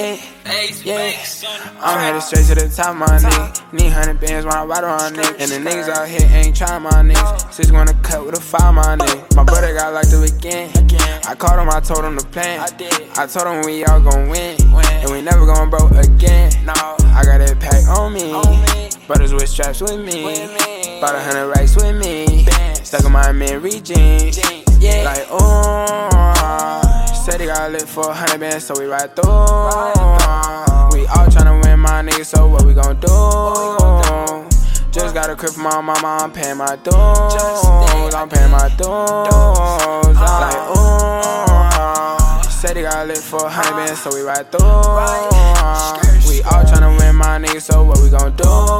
Yeah, yeah. I'm headed straight to the top, my nigga. Need hundred bands when I ride on nigga. And the niggas out here ain't trying my niggas. Since wanna cut with a fire, my nigga. My brother got locked up again. I called him, I told him the plan. I told him we all gon' win. And we never gon' broke again. I got that pack on me. Brothers with straps with me. Bought a hundred racks with me. Stuck in my man jeans. Like, oh. Said he got lit for a hundred bands, so we ride through. We all tryna win, my niggas, so what we gon' do? Just got a crib from my mama, I'm paying my dues. I'm paying my dues. Like, ooh. Said he got lit for a hundred bands, so we ride through. We all tryna win, my niggas, so what we gon' do?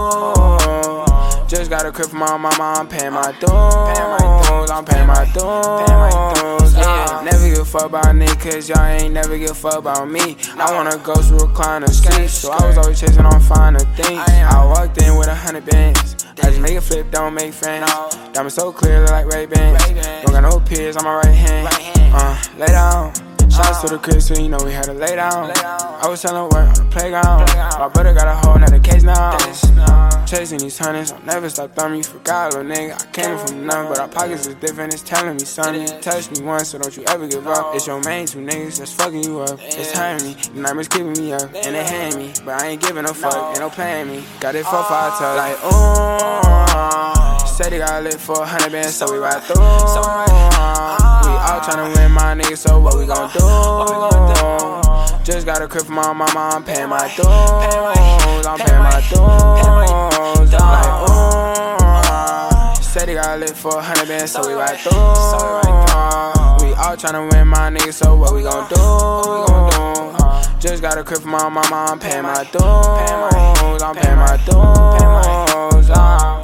Got a crib from my mama, I'm paying my dues. I'm paying my dues. Yeah, never give a fuck about niggas, cause y'all ain't never give a fuck about me. I wanna go to recliner sleep, so I was always chasing on finer things. I walked in with a hundred bands. I just make a flip, don't make friends. Diamonds so clear, look like Ray Bans. Don't got no peers on my right hand. Uh, lay down. Shots to the crib, so you know we had to lay down. I was selling work on the playground. My brother got a whole nother case now. Chasing these hundreds, I'll never stop thumbing. You forgot, little nigga. I came from nothing, but our pockets is different. It's telling me something. You touched me once, so don't you ever give up. It's your main two niggas that's fucking you up. It's hurting me. The nightmares keeping me up, and they hate me. But I ain't giving no fuck, ain't no playing me. Got it for five tugs. Like, ooh. Said he got lit for a hundred bands, so we ride through. So we all tryna win, my niggas, so what we gon' do? Just got a crib from my mama, I'm paying my dues. I'm paying got lit for a hundred bands, so we ride through. We all tryna win, my niggas, so what we gon' do? Just got a crib from my mama, I'm paying my dues. I'm paying my dues. Ah.